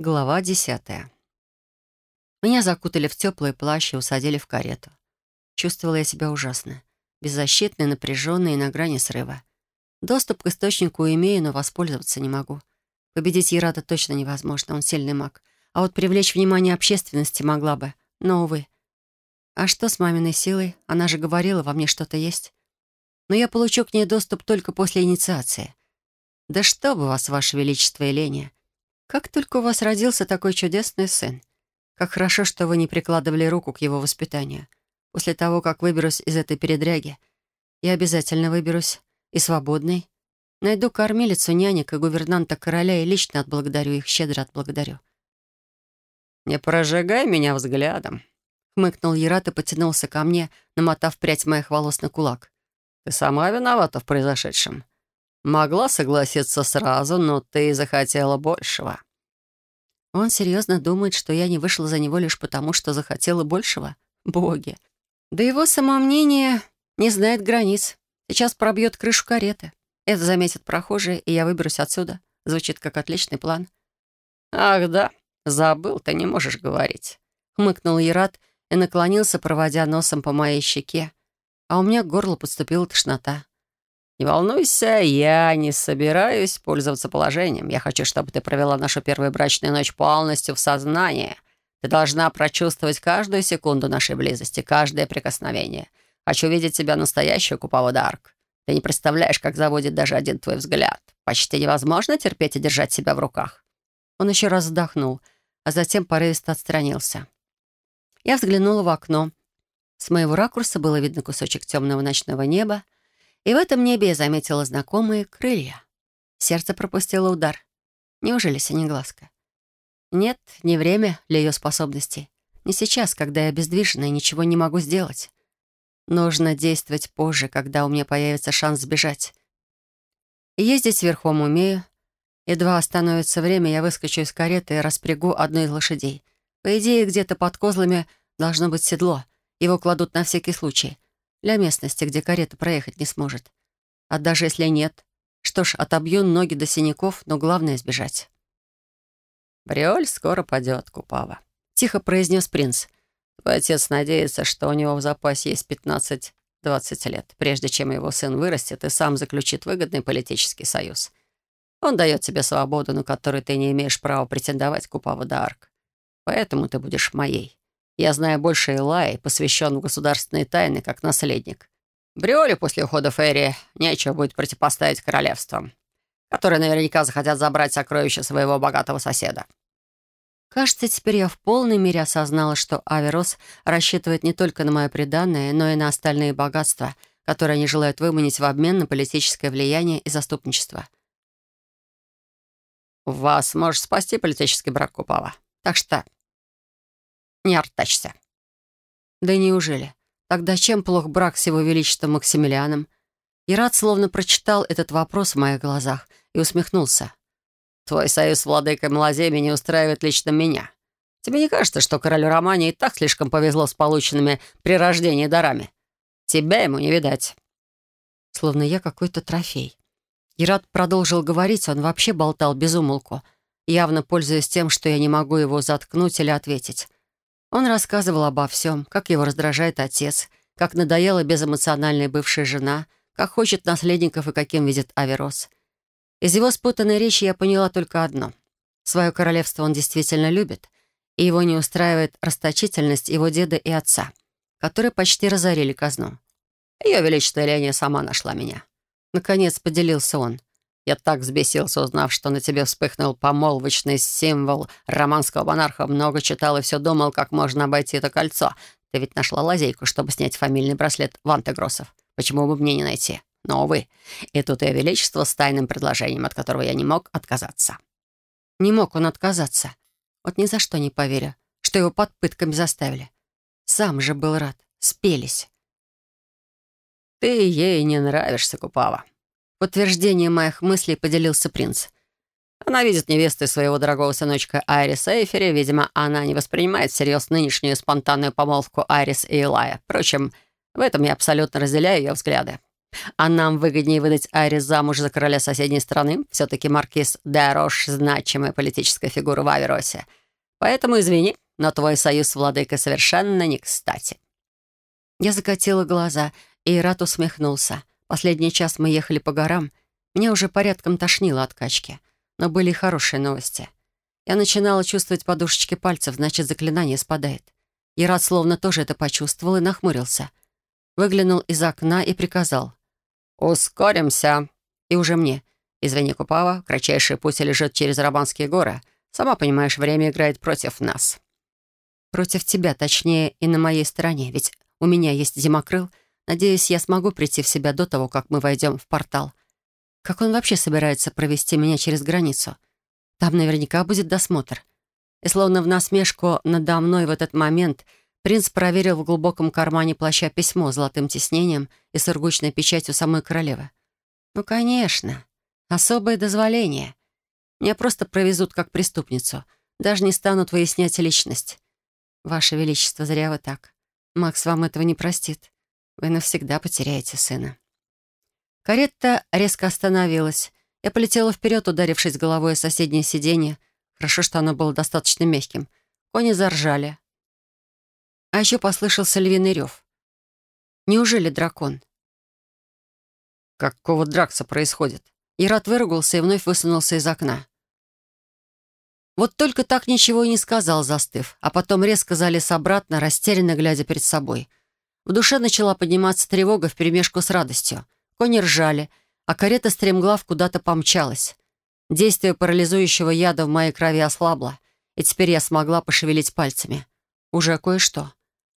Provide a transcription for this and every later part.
Глава десятая. Меня закутали в теплые плащ и усадили в карету. Чувствовала я себя ужасно. Беззащитной, напряженной и на грани срыва. Доступ к источнику имею, но воспользоваться не могу. Победить Ярата точно невозможно, он сильный маг. А вот привлечь внимание общественности могла бы. Но, увы. А что с маминой силой? Она же говорила, во мне что-то есть. Но я получу к ней доступ только после инициации. Да что бы вас, ваше величество Еления. Как только у вас родился такой чудесный сын. Как хорошо, что вы не прикладывали руку к его воспитанию. После того, как выберусь из этой передряги, я обязательно выберусь и свободный. Найду кормилицу, нянек и гувернанта короля и лично отблагодарю их, щедро отблагодарю. «Не прожигай меня взглядом», — хмыкнул Ярат и потянулся ко мне, намотав прядь моих волос на кулак. «Ты сама виновата в произошедшем. Могла согласиться сразу, но ты захотела большего». Он серьезно думает, что я не вышла за него лишь потому, что захотела большего? Боги. Да его самомнение не знает границ. Сейчас пробьет крышу кареты. Это заметят прохожие, и я выберусь отсюда. Звучит как отличный план. «Ах да, забыл, ты не можешь говорить», — хмыкнул Ярат и наклонился, проводя носом по моей щеке. А у меня к горлу подступила тошнота. «Не волнуйся, я не собираюсь пользоваться положением. Я хочу, чтобы ты провела нашу первую брачную ночь полностью в сознании. Ты должна прочувствовать каждую секунду нашей близости, каждое прикосновение. Хочу видеть тебя настоящую Купава Дарк. Ты не представляешь, как заводит даже один твой взгляд. Почти невозможно терпеть и держать себя в руках». Он еще раз вздохнул, а затем порывисто отстранился. Я взглянула в окно. С моего ракурса было видно кусочек темного ночного неба, и в этом небе я заметила знакомые крылья. Сердце пропустило удар. Неужели синеглазка? Нет, не время для ее способностей. Не сейчас, когда я обездвижена и ничего не могу сделать. Нужно действовать позже, когда у меня появится шанс сбежать. Ездить верхом умею. Едва остановится время, я выскочу из кареты и распрягу одну из лошадей. По идее, где-то под козлами должно быть седло. Его кладут на всякий случай для местности, где карета проехать не сможет. А даже если нет, что ж, отобью ноги до синяков, но главное — сбежать. «Бриоль скоро падет, Купава», — тихо произнес принц. «Твой отец надеется, что у него в запасе есть 15-20 лет, прежде чем его сын вырастет и сам заключит выгодный политический союз. Он дает тебе свободу, на которую ты не имеешь права претендовать, Купава Д'Арк. Поэтому ты будешь моей. Я знаю больше Илаи, посвящен в государственные тайны, как наследник. Бриоле после ухода Ферри нечего будет противопоставить королевствам, которые наверняка захотят забрать сокровища своего богатого соседа. Кажется, теперь я в полной мере осознала, что Аверос рассчитывает не только на мое преданное, но и на остальные богатства, которые они желают выманить в обмен на политическое влияние и заступничество. «Вас может спасти политический брак Купава. Так что не артачься». «Да неужели? Тогда чем плох брак с его величеством Максимилианом?» Ират словно прочитал этот вопрос в моих глазах и усмехнулся. «Твой союз с владыкой Малаземи не устраивает лично меня. Тебе не кажется, что королю Романе и так слишком повезло с полученными при рождении дарами? Тебя ему не видать». Словно я какой-то трофей. Ират продолжил говорить, он вообще болтал без умолку, явно пользуясь тем, что я не могу его заткнуть или ответить. Он рассказывал обо всем, как его раздражает отец, как надоела безэмоциональная бывшая жена, как хочет наследников и каким видит Аверос. Из его спутанной речи я поняла только одно. Свое королевство он действительно любит, и его не устраивает расточительность его деда и отца, которые почти разорили казну. Ее Величество Еления сама нашла меня. Наконец поделился он. Я так взбесился, узнав, что на тебе вспыхнул помолвочный символ романского монарха. Много читал и все думал, как можно обойти это кольцо. Ты ведь нашла лазейку, чтобы снять фамильный браслет Вантегросов. Почему бы мне не найти? Но, увы, и тут ее величество с тайным предложением, от которого я не мог отказаться. Не мог он отказаться. Вот ни за что не поверю, что его под пытками заставили. Сам же был рад. Спелись. «Ты ей не нравишься, Купава», Подтверждение моих мыслей поделился принц. Она видит невестой своего дорогого сыночка Айрис Эйфери. Видимо, она не воспринимает всерьез нынешнюю спонтанную помолвку Айрис и Илая. Впрочем, в этом я абсолютно разделяю ее взгляды. А нам выгоднее выдать Айрис замуж за короля соседней страны. Все-таки маркиз Дерош — значимая политическая фигура в Аверосе. Поэтому извини, но твой союз с владыкой совершенно не кстати». Я закатила глаза, и Ират усмехнулся. Последний час мы ехали по горам. Меня уже порядком тошнило от качки. Но были и хорошие новости. Я начинала чувствовать подушечки пальцев, значит, заклинание спадает. Ират словно тоже это почувствовал и нахмурился. Выглянул из окна и приказал. «Ускоримся!» И уже мне. «Извини, Купава, кратчайший путь лежит через Рабанские горы. Сама понимаешь, время играет против нас». «Против тебя, точнее, и на моей стороне, ведь у меня есть зимокрыл. Надеюсь, я смогу прийти в себя до того, как мы войдем в портал. Как он вообще собирается провести меня через границу? Там наверняка будет досмотр». И словно в насмешку надо мной в этот момент — Принц проверил в глубоком кармане плаща письмо с золотым тиснением и сургучной печатью самой королевы. «Ну, конечно. Особое дозволение. Меня просто провезут как преступницу. Даже не станут выяснять личность. Ваше Величество, зря вы так. Макс вам этого не простит. Вы навсегда потеряете сына». Карета резко остановилась. Я полетела вперед, ударившись головой о соседнее сиденье. Хорошо, что оно было достаточно мягким. Кони заржали. А еще послышался львиный рев. Неужели дракон? Какого дракса происходит? Ират выругался и вновь высунулся из окна. Вот только так ничего и не сказал, застыв, а потом резко залез обратно, растерянно глядя перед собой. В душе начала подниматься тревога вперемешку с радостью. Кони ржали, а карета стремглав куда-то помчалась. Действие парализующего яда в моей крови ослабло, и теперь я смогла пошевелить пальцами. Уже кое-что.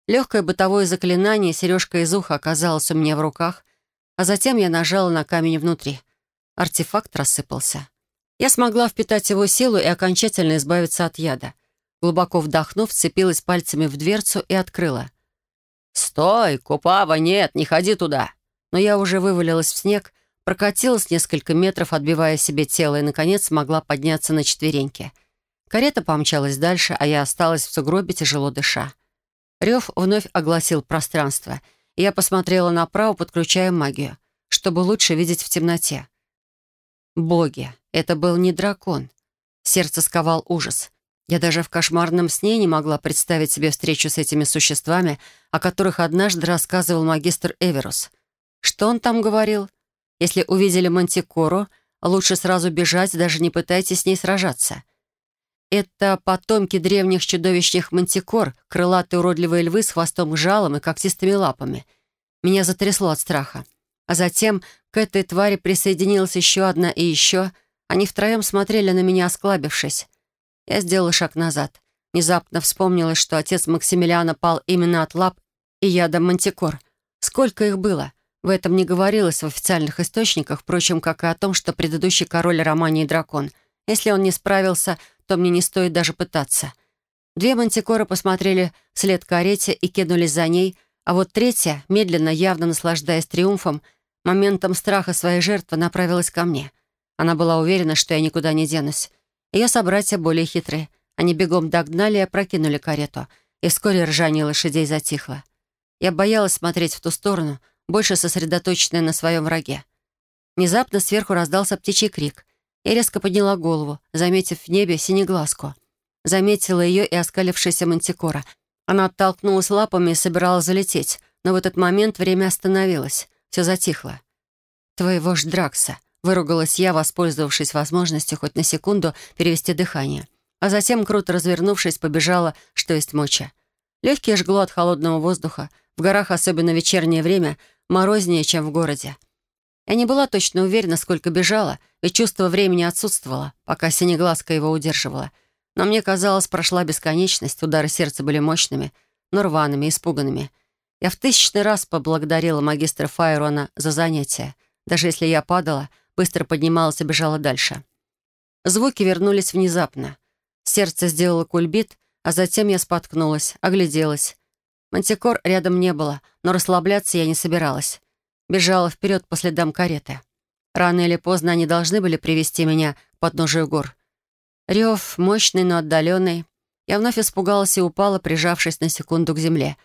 Легкое бытовое заклинание, сережка из уха оказалась у меня в руках, а затем я нажала на камень внутри. Артефакт рассыпался. Я смогла впитать его силу и окончательно избавиться от яда. Глубоко вдохнув, цепилась пальцами в дверцу и открыла. «Стой, Купава, нет, не ходи туда!» Но я уже вывалилась в снег, прокатилась несколько метров, отбивая себе тело, и, наконец, смогла подняться на четвереньки. Карета помчалась дальше, а я осталась в сугробе, тяжело дыша. Рев вновь огласил пространство, и я посмотрела направо, подключая магию, чтобы лучше видеть в темноте. Боги, это был не дракон. Сердце сковал ужас. Я даже в кошмарном сне не могла представить себе встречу с этими существами, о которых однажды рассказывал магистр Эверус. Что он там говорил? Если увидели мантикору, лучше сразу бежать, даже не пытайтесь с ней сражаться — это потомки древних чудовищных мантикор, крылатые уродливые львы с хвостом жалом и когтистыми лапами. Меня затрясло от страха. А затем к этой твари присоединилась еще одна и еще. Они втроем смотрели на меня, осклабившись. Я сделала шаг назад. Внезапно вспомнилось, что отец Максимилиана пал именно от лап и яда мантикор. Сколько их было? В этом не говорилось в официальных источниках, впрочем, как и о том, что предыдущий король Романии дракон. Если он не справился, то мне не стоит даже пытаться. Две мантикоры посмотрели вслед карете и кинулись за ней, а вот третья, медленно, явно наслаждаясь триумфом, моментом страха своей жертвы направилась ко мне. Она была уверена, что я никуда не денусь. Ее собратья более хитрые. Они бегом догнали и опрокинули карету, и вскоре ржание лошадей затихло. Я боялась смотреть в ту сторону, больше сосредоточенная на своем враге. Внезапно сверху раздался птичий крик — я резко подняла голову, заметив в небе синеглазку. Заметила ее и оскалившаяся мантикора. Она оттолкнулась лапами и собиралась залететь, но в этот момент время остановилось. Все затихло. «Твоего ж Дракса», — выругалась я, воспользовавшись возможностью хоть на секунду перевести дыхание. А затем, круто развернувшись, побежала, что есть моча. Легкие жгло от холодного воздуха. В горах, особенно в вечернее время, морознее, чем в городе. Я не была точно уверена, сколько бежала, ведь чувство времени отсутствовало, пока синеглазка его удерживала. Но мне казалось, прошла бесконечность, удары сердца были мощными, но рваными, испуганными. Я в тысячный раз поблагодарила магистра Файрона за занятие. Даже если я падала, быстро поднималась и бежала дальше. Звуки вернулись внезапно. Сердце сделало кульбит, а затем я споткнулась, огляделась. Мантикор рядом не было, но расслабляться я не собиралась бежала вперед по следам кареты. Рано или поздно они должны были привести меня к подножию гор. Рев, мощный, но отдаленный. Я вновь испугалась и упала, прижавшись на секунду к земле.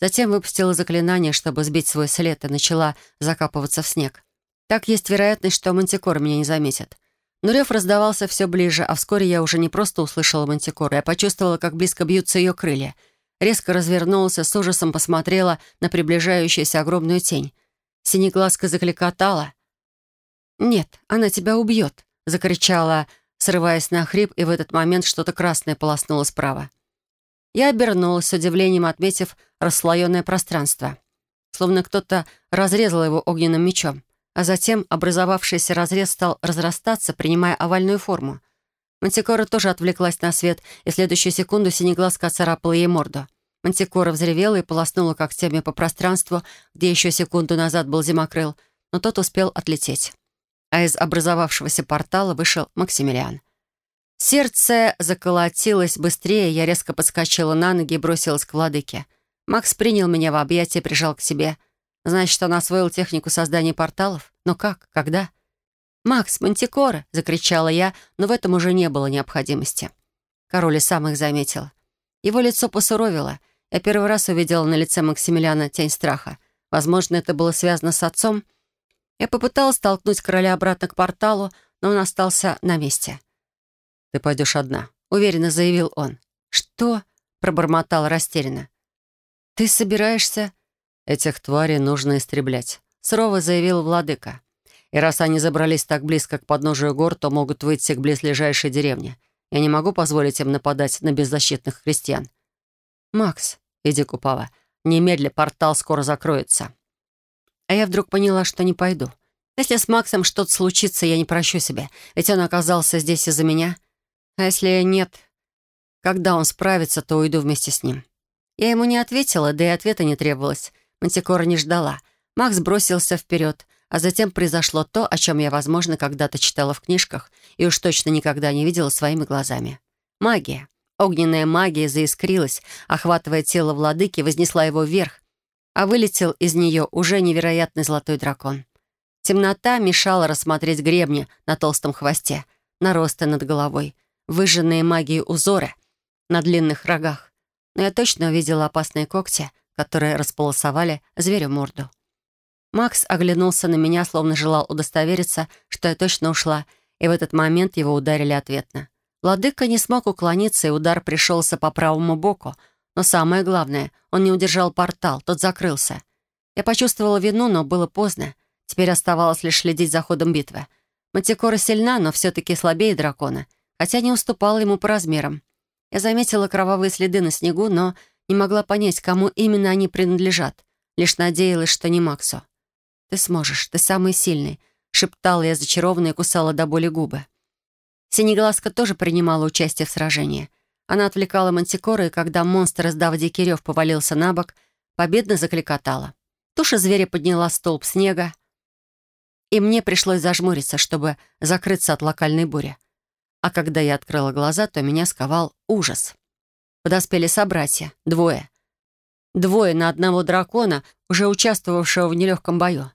Затем выпустила заклинание, чтобы сбить свой след, и начала закапываться в снег. Так есть вероятность, что мантикора меня не заметит. Но рев раздавался все ближе, а вскоре я уже не просто услышала мантикору, я почувствовала, как близко бьются ее крылья. Резко развернулась, с ужасом посмотрела на приближающуюся огромную тень. Синеглазка закликотала. «Нет, она тебя убьет», — закричала, срываясь на хрип, и в этот момент что-то красное полоснуло справа. Я обернулась, с удивлением отметив расслоенное пространство. Словно кто-то разрезал его огненным мечом, а затем образовавшийся разрез стал разрастаться, принимая овальную форму. Мантикора тоже отвлеклась на свет, и в следующую секунду синеглазка царапала ей морду. Мантикора взревела и полоснула когтями по пространству, где еще секунду назад был зимокрыл, но тот успел отлететь. А из образовавшегося портала вышел Максимилиан — Сердце заколотилось быстрее, я резко подскочила на ноги и бросилась к владыке. Макс принял меня в объятия и прижал к себе. Значит, он освоил технику создания порталов? Но как? Когда? «Макс, мантикора!» — закричала я, но в этом уже не было необходимости. Король и сам их заметил. Его лицо посуровило. Я первый раз увидела на лице Максимилиана тень страха. Возможно, это было связано с отцом. Я попыталась толкнуть короля обратно к порталу, но он остался на месте. «Ты пойдешь одна», — уверенно заявил он. «Что?» — пробормотал растерянно. «Ты собираешься...» «Этих тварей нужно истреблять», — сурово заявил владыка. «И раз они забрались так близко к подножию гор, то могут выйти к близлежащей деревне. Я не могу позволить им нападать на беззащитных христиан». «Макс, иди, Купава, немедля портал скоро закроется». А я вдруг поняла, что не пойду. Если с Максом что-то случится, я не прощу себя, ведь он оказался здесь из-за меня — а если нет, когда он справится, то уйду вместе с ним. Я ему не ответила, да и ответа не требовалось. Мантикора не ждала. Макс бросился вперед, а затем произошло то, о чем я, возможно, когда-то читала в книжках и уж точно никогда не видела своими глазами. Магия. Огненная магия заискрилась, охватывая тело владыки, вознесла его вверх, а вылетел из нее уже невероятный золотой дракон. Темнота мешала рассмотреть гребни на толстом хвосте, наросты над головой, выжженные магией узоры на длинных рогах. Но я точно увидела опасные когти, которые располосовали зверю морду. Макс оглянулся на меня, словно желал удостовериться, что я точно ушла, и в этот момент его ударили ответно. Владыка не смог уклониться, и удар пришелся по правому боку, но самое главное, он не удержал портал, тот закрылся. Я почувствовала вину, но было поздно. Теперь оставалось лишь следить за ходом битвы. Матикора сильна, но все-таки слабее дракона — хотя не уступала ему по размерам. Я заметила кровавые следы на снегу, но не могла понять, кому именно они принадлежат. Лишь надеялась, что не Максу. «Ты сможешь, ты самый сильный», — шептала я зачарованно и кусала до боли губы. Синеглазка тоже принимала участие в сражении. Она отвлекала мантикора, и когда монстр, издав дикий рев, повалился на бок, победно закликотала. Туша зверя подняла столб снега, и мне пришлось зажмуриться, чтобы закрыться от локальной бури. А когда я открыла глаза, то меня сковал ужас. Подоспели собратья, двое. Двое на одного дракона, уже участвовавшего в нелегком бою.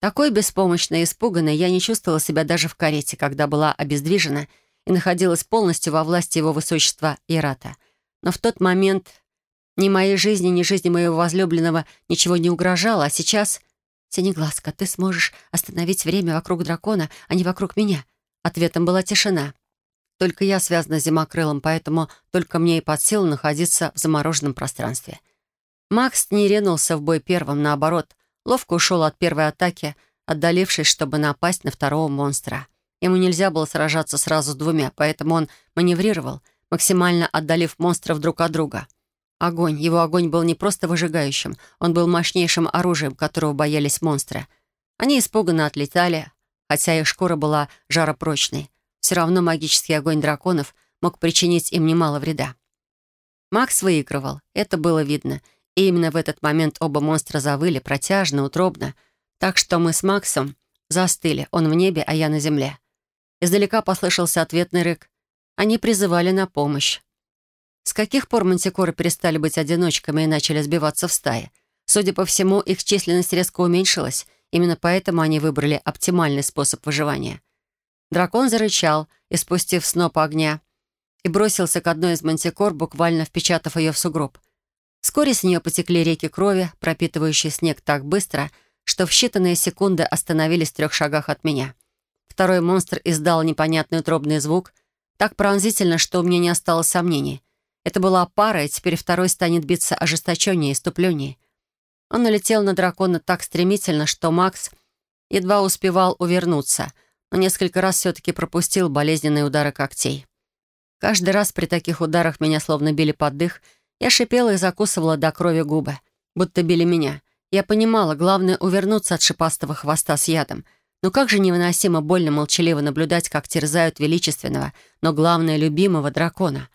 Такой беспомощной и испуганной я не чувствовала себя даже в карете, когда была обездвижена и находилась полностью во власти его высочества Ирата. Но в тот момент ни моей жизни, ни жизни моего возлюбленного ничего не угрожало, а сейчас... «Синеглазка, ты сможешь остановить время вокруг дракона, а не вокруг меня?» Ответом была тишина. Только я связана с зимокрылом, поэтому только мне и под силу находиться в замороженном пространстве. Макс не ринулся в бой первым, наоборот, ловко ушел от первой атаки, отдалившись, чтобы напасть на второго монстра. Ему нельзя было сражаться сразу с двумя, поэтому он маневрировал, максимально отдалив монстров друг от друга. Огонь. Его огонь был не просто выжигающим, он был мощнейшим оружием, которого боялись монстры. Они испуганно отлетали, хотя их шкура была жаропрочной. Все равно магический огонь драконов мог причинить им немало вреда. Макс выигрывал, это было видно. И именно в этот момент оба монстра завыли протяжно, утробно. Так что мы с Максом застыли, он в небе, а я на земле. Издалека послышался ответный рык. Они призывали на помощь. С каких пор мантикоры перестали быть одиночками и начали сбиваться в стаи? Судя по всему, их численность резко уменьшилась. Именно поэтому они выбрали оптимальный способ выживания — Дракон зарычал, испустив сноп огня, и бросился к одной из мантикор, буквально впечатав ее в сугроб. Вскоре с нее потекли реки крови, пропитывающие снег так быстро, что в считанные секунды остановились в трех шагах от меня. Второй монстр издал непонятный утробный звук, так пронзительно, что у меня не осталось сомнений. Это была пара, и теперь второй станет биться ожесточеннее и ступленнее. Он налетел на дракона так стремительно, что Макс едва успевал увернуться, но несколько раз все-таки пропустил болезненные удары когтей. Каждый раз при таких ударах меня словно били под дых, я шипела и закусывала до крови губы, будто били меня. Я понимала, главное — увернуться от шипастого хвоста с ядом. Но как же невыносимо больно молчаливо наблюдать, как терзают величественного, но главное — любимого дракона.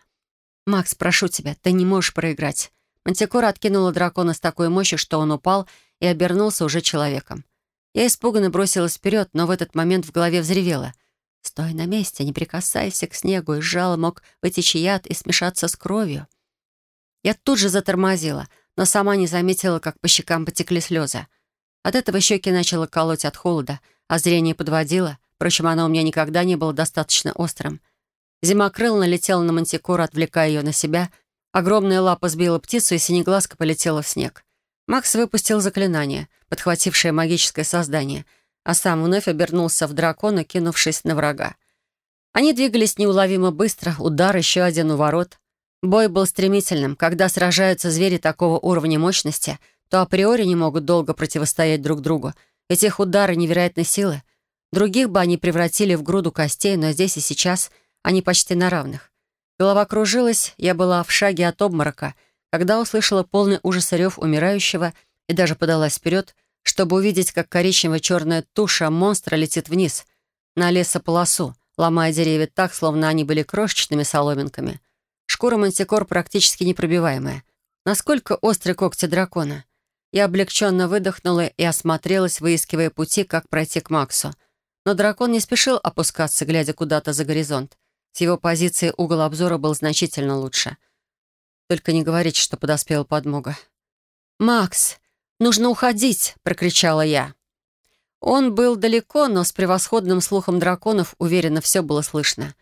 «Макс, прошу тебя, ты не можешь проиграть». Мантикора откинула дракона с такой мощью, что он упал и обернулся уже человеком. Я испуганно бросилась вперед, но в этот момент в голове взревела. «Стой на месте, не прикасайся к снегу, из жала мог вытечь яд и смешаться с кровью». Я тут же затормозила, но сама не заметила, как по щекам потекли слезы. От этого щеки начало колоть от холода, а зрение подводило. Впрочем, оно у меня никогда не было достаточно острым. Зимокрыл налетела на мантикору, отвлекая ее на себя. Огромная лапа сбила птицу, и синеглазка полетела в снег. Макс выпустил заклинание, подхватившее магическое создание, а сам вновь обернулся в дракона, кинувшись на врага. Они двигались неуловимо быстро, удар, еще один у ворот. Бой был стремительным. Когда сражаются звери такого уровня мощности, то априори не могут долго противостоять друг другу, ведь их удары невероятной силы. Других бы они превратили в груду костей, но здесь и сейчас они почти на равных. Голова кружилась, я была в шаге от обморока — когда услышала полный ужас рев умирающего и даже подалась вперед, чтобы увидеть, как коричнево-черная туша монстра летит вниз, на лесополосу, ломая деревья так, словно они были крошечными соломинками. Шкура мантикор практически непробиваемая. Насколько остры когти дракона? Я облегченно выдохнула и осмотрелась, выискивая пути, как пройти к Максу. Но дракон не спешил опускаться, глядя куда-то за горизонт. С его позиции угол обзора был значительно лучше — только не говорите, что подоспела подмога. «Макс, нужно уходить!» — прокричала я. Он был далеко, но с превосходным слухом драконов уверенно все было слышно.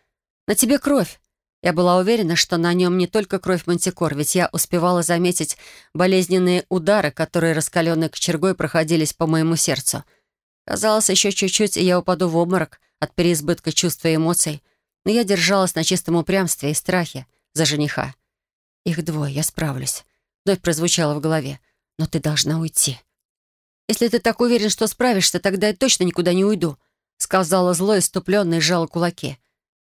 «На тебе кровь!» Я была уверена, что на нем не только кровь мантикор, ведь я успевала заметить болезненные удары, которые раскаленной кочергой проходились по моему сердцу. Казалось, еще чуть-чуть, и я упаду в обморок от переизбытка чувств и эмоций, но я держалась на чистом упрямстве и страхе за жениха. «Их двое, я справлюсь», — вновь прозвучало в голове. «Но ты должна уйти». «Если ты так уверен, что справишься, тогда я точно никуда не уйду», — сказала зло, иступленно и сжала кулаки.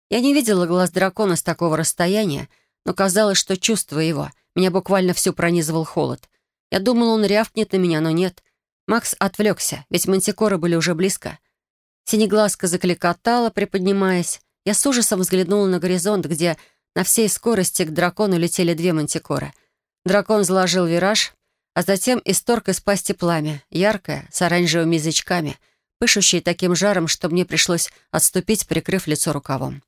Я не видела глаз дракона с такого расстояния, но казалось, что чувствую его. Меня буквально всю пронизывал холод. Я думала, он рявкнет на меня, но нет. Макс отвлекся, ведь мантикоры были уже близко. Синеглазка закликотала, приподнимаясь. Я с ужасом взглянула на горизонт, где на всей скорости к дракону летели две мантикоры. Дракон заложил вираж, а затем исторг из пасти пламя, яркое, с оранжевыми язычками, пышущее таким жаром, что мне пришлось отступить, прикрыв лицо рукавом.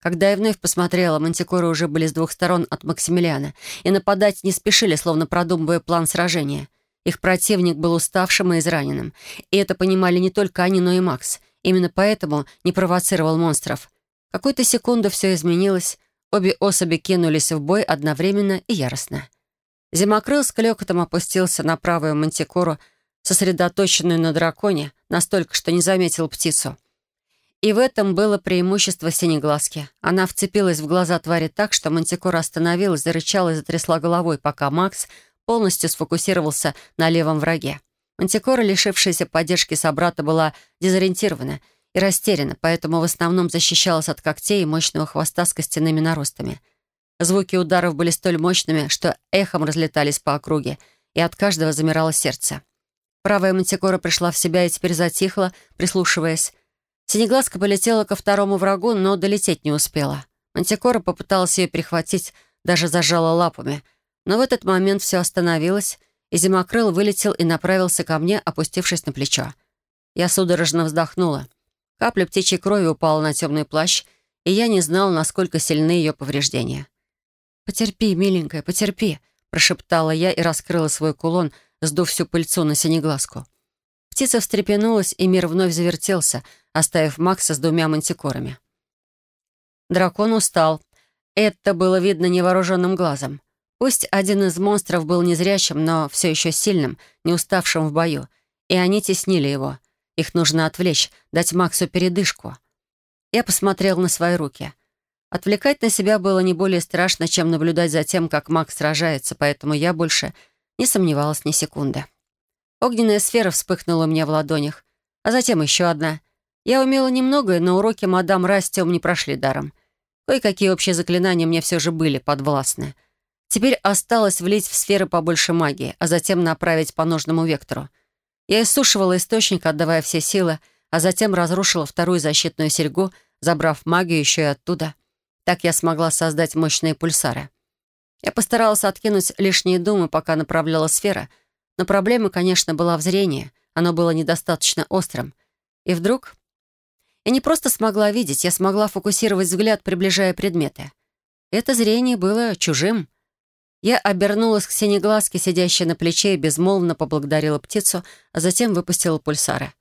Когда я вновь посмотрела, мантикоры уже были с двух сторон от Максимилиана, и нападать не спешили, словно продумывая план сражения. Их противник был уставшим и израненным, и это понимали не только они, но и Макс. Именно поэтому не провоцировал монстров. Какую-то секунду все изменилось, Обе особи кинулись в бой одновременно и яростно. Зимокрыл с клёкотом опустился на правую мантикору, сосредоточенную на драконе, настолько, что не заметил птицу. И в этом было преимущество синеглазки. Она вцепилась в глаза твари так, что мантикора остановилась, зарычала и затрясла головой, пока Макс полностью сфокусировался на левом враге. Мантикора, лишившаяся поддержки собрата, была дезориентирована — и растеряна, поэтому в основном защищалась от когтей и мощного хвоста с костяными наростами. Звуки ударов были столь мощными, что эхом разлетались по округе, и от каждого замирало сердце. Правая мантикора пришла в себя и теперь затихла, прислушиваясь. Синеглазка полетела ко второму врагу, но долететь не успела. Мантикора попыталась ее перехватить, даже зажала лапами. Но в этот момент все остановилось, и Зимокрыл вылетел и направился ко мне, опустившись на плечо. Я судорожно вздохнула. Капля птичьей крови упала на темный плащ, и я не знал, насколько сильны ее повреждения. «Потерпи, миленькая, потерпи», — прошептала я и раскрыла свой кулон, сдув всю пыльцу на синеглазку. Птица встрепенулась, и мир вновь завертелся, оставив Макса с двумя мантикорами. Дракон устал. Это было видно невооруженным глазом. Пусть один из монстров был незрячим, но все еще сильным, не уставшим в бою, и они теснили его. Их нужно отвлечь, дать Максу передышку. Я посмотрел на свои руки. Отвлекать на себя было не более страшно, чем наблюдать за тем, как Макс сражается, поэтому я больше не сомневалась ни секунды. Огненная сфера вспыхнула у меня в ладонях, а затем еще одна. Я умела немногое, но уроки мадам Растем не прошли даром. Кое-какие общие заклинания мне все же были подвластны — Теперь осталось влить в сферы побольше магии, а затем направить по нужному вектору. Я иссушивала источник, отдавая все силы, а затем разрушила вторую защитную серьгу, забрав магию еще и оттуда. Так я смогла создать мощные пульсары. Я постаралась откинуть лишние думы, пока направляла сфера, но проблема, конечно, была в зрении. Оно было недостаточно острым. И вдруг... Я не просто смогла видеть, я смогла фокусировать взгляд, приближая предметы. Это зрение было чужим, я обернулась к синеглазке, сидящей на плече, и безмолвно поблагодарила птицу, а затем выпустила пульсары.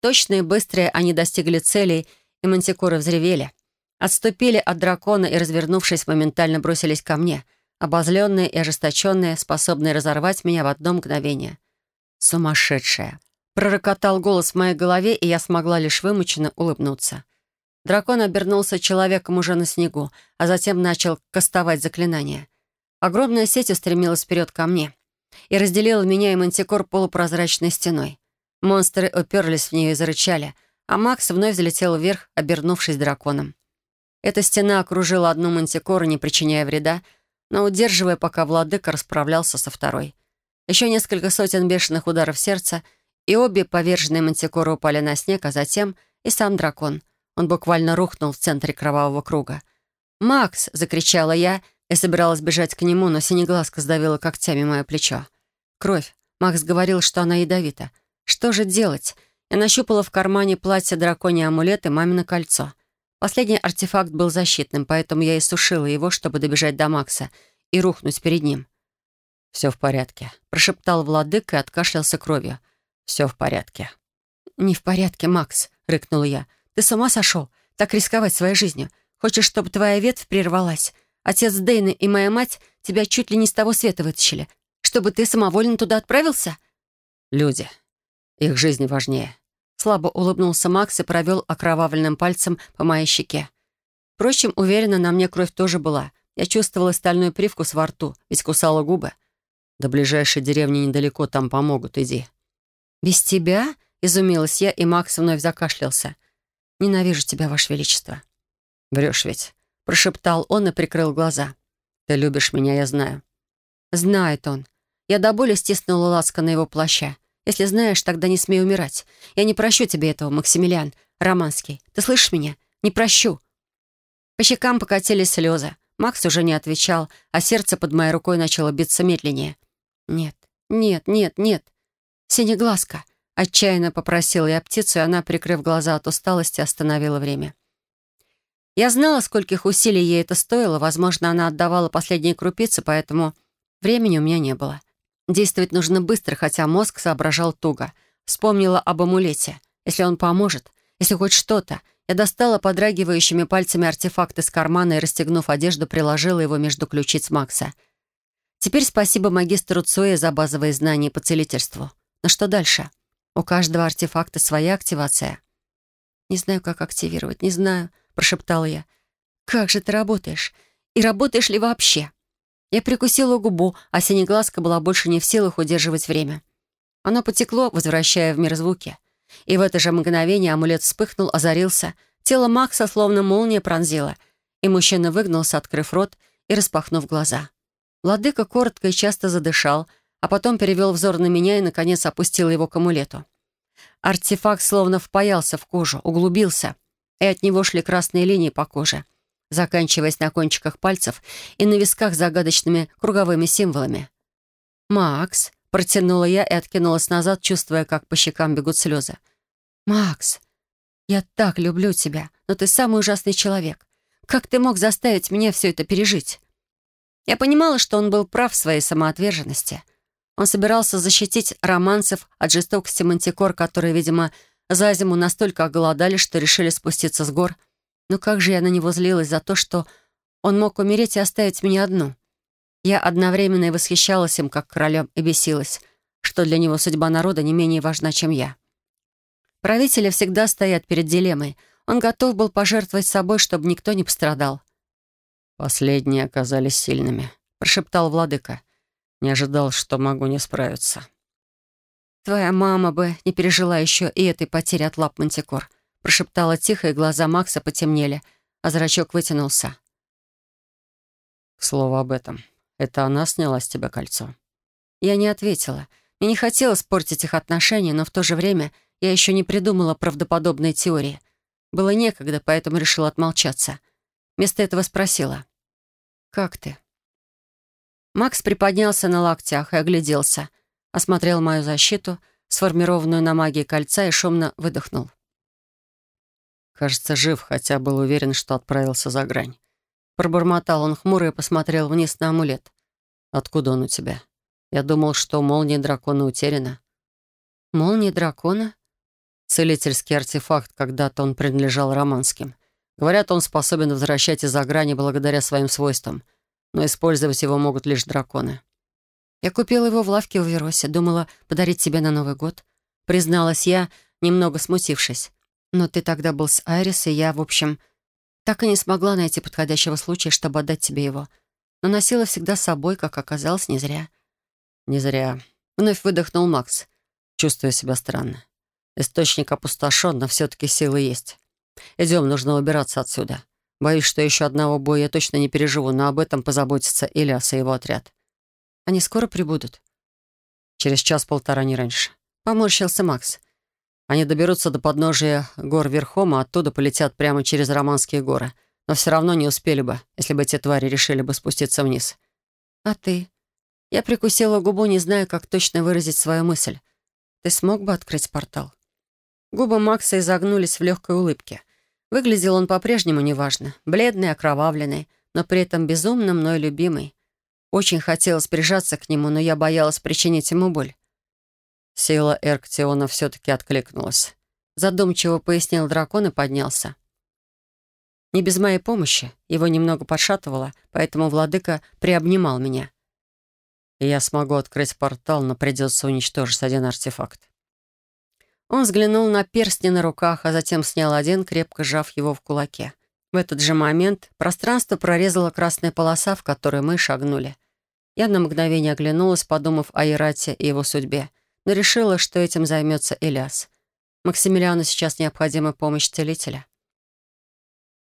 Точные, быстрые, они достигли целей, и мантикоры взревели. Отступили от дракона и, развернувшись, моментально бросились ко мне, обозленные и ожесточенные, способные разорвать меня в одно мгновение. «Сумасшедшая!» Пророкотал голос в моей голове, и я смогла лишь вымученно улыбнуться. Дракон обернулся человеком уже на снегу, а затем начал кастовать заклинание. Огромная сеть устремилась вперед ко мне и разделила меня и мантикор полупрозрачной стеной. Монстры уперлись в нее и зарычали, а Макс вновь взлетел вверх, обернувшись драконом. Эта стена окружила одну мантикору, не причиняя вреда, но удерживая, пока владыка расправлялся со второй. Еще несколько сотен бешеных ударов сердца, и обе поверженные мантикоры упали на снег, а затем и сам дракон. Он буквально рухнул в центре кровавого круга. «Макс!» — закричала я я собиралась бежать к нему, но синеглазка сдавила когтями мое плечо. Кровь. Макс говорил, что она ядовита. Что же делать? Я нащупала в кармане платье драконий амулет и мамино кольцо. Последний артефакт был защитным, поэтому я и сушила его, чтобы добежать до Макса и рухнуть перед ним. «Все в порядке», — прошептал владыка и откашлялся кровью. «Все в порядке». «Не в порядке, Макс», — рыкнула я. «Ты с ума сошел? Так рисковать своей жизнью? Хочешь, чтобы твоя ветвь прервалась? Отец Дейны и моя мать тебя чуть ли не с того света вытащили, чтобы ты самовольно туда отправился?» «Люди. Их жизни важнее». Слабо улыбнулся Макс и провел окровавленным пальцем по моей щеке. Впрочем, уверена, на мне кровь тоже была. Я чувствовала стальной привкус во рту, ведь кусала губы. «До ближайшей деревни недалеко, там помогут, иди». «Без тебя?» — изумилась я, и Макс вновь закашлялся. «Ненавижу тебя, Ваше Величество». «Врешь ведь. — прошептал он и прикрыл глаза. «Ты любишь меня, я знаю». «Знает он». Я до боли стиснула ласка на его плаща. «Если знаешь, тогда не смей умирать. Я не прощу тебе этого, Максимилиан, Романский. Ты слышишь меня? Не прощу». По щекам покатились слезы. Макс уже не отвечал, а сердце под моей рукой начало биться медленнее. «Нет, нет, нет, нет. Синеглазка». Отчаянно попросила я птицу, и она, прикрыв глаза от усталости, остановила время. Я знала, скольких усилий ей это стоило. Возможно, она отдавала последние крупицы, поэтому времени у меня не было. Действовать нужно быстро, хотя мозг соображал туго. Вспомнила об амулете. Если он поможет, если хоть что-то. Я достала подрагивающими пальцами артефакт из кармана и, расстегнув одежду, приложила его между ключиц Макса. Теперь спасибо магистру Цуэ за базовые знания по целительству. Но что дальше? У каждого артефакта своя активация. Не знаю, как активировать, не знаю. — прошептала я. «Как же ты работаешь? И работаешь ли вообще?» Я прикусила губу, а синеглазка была больше не в силах удерживать время. Оно потекло, возвращая в мир звуки. И в это же мгновение амулет вспыхнул, озарился. Тело Макса словно молния пронзила, и мужчина выгнулся, открыв рот и распахнув глаза. Владыка коротко и часто задышал, а потом перевел взор на меня и, наконец, опустил его к амулету. Артефакт словно впаялся в кожу, углубился, и от него шли красные линии по коже, заканчиваясь на кончиках пальцев и на висках загадочными круговыми символами. «Макс», — протянула я и откинулась назад, чувствуя, как по щекам бегут слезы. «Макс, я так люблю тебя, но ты самый ужасный человек. Как ты мог заставить меня все это пережить?» Я понимала, что он был прав в своей самоотверженности. Он собирался защитить романцев от жестокости мантикор, которые, видимо, за зиму настолько оголодали, что решили спуститься с гор. Но как же я на него злилась за то, что он мог умереть и оставить меня одну. Я одновременно и восхищалась им как королем и бесилась, что для него судьба народа не менее важна, чем я. Правители всегда стоят перед дилеммой. Он готов был пожертвовать собой, чтобы никто не пострадал. «Последние оказались сильными», — прошептал владыка. «Не ожидал, что могу не справиться». «Твоя мама бы не пережила еще и этой потери от лап мантикор», — прошептала тихо, и глаза Макса потемнели, а зрачок вытянулся. «К слову об этом, это она сняла с тебя кольцо?» Я не ответила. Мне не хотелось портить их отношения, но в то же время я еще не придумала правдоподобной теории. Было некогда, поэтому решила отмолчаться. Вместо этого спросила. «Как ты?» Макс приподнялся на локтях и огляделся. Осмотрел мою защиту, сформированную на магии кольца, и шумно выдохнул. «Кажется, жив, хотя был уверен, что отправился за грань». Пробормотал он хмуро и посмотрел вниз на амулет. «Откуда он у тебя? Я думал, что молния дракона утеряна». «Молния дракона?» Целительский артефакт, когда-то он принадлежал романским. Говорят, он способен возвращать из-за грани благодаря своим свойствам, но использовать его могут лишь драконы. Я купила его в лавке у Веросе, думала подарить тебе на Новый год. Призналась я, немного смутившись. Но ты тогда был с Айрис, и я, в общем, так и не смогла найти подходящего случая, чтобы отдать тебе его. Но носила всегда с собой, как оказалось, не зря. «Не зря», — вновь выдохнул Макс, чувствуя себя странно. Источник опустошен, но все-таки силы есть. Идем, нужно убираться отсюда. Боюсь, что еще одного боя я точно не переживу, но об этом позаботится Ильяс и его отряд. Они скоро прибудут? Через час-полтора, не раньше. Поморщился Макс. Они доберутся до подножия гор верхом, а оттуда полетят прямо через Романские горы. Но все равно не успели бы, если бы эти твари решили бы спуститься вниз. А ты? Я прикусила губу, не зная, как точно выразить свою мысль. Ты смог бы открыть портал? Губы Макса изогнулись в легкой улыбке. Выглядел он по-прежнему неважно. Бледный, окровавленный, но при этом безумно мной любимый. Очень хотелось прижаться к нему, но я боялась причинить ему боль. Сила Эрктиона все-таки откликнулась. Задумчиво пояснил дракон и поднялся. Не без моей помощи. Его немного подшатывало, поэтому владыка приобнимал меня. я смогу открыть портал, но придется уничтожить один артефакт. Он взглянул на перстни на руках, а затем снял один, крепко сжав его в кулаке. В этот же момент пространство прорезала красная полоса, в которую мы шагнули. Я на мгновение оглянулась, подумав о Ирате и его судьбе, но решила, что этим займется Элиас. Максимилиану сейчас необходима помощь целителя.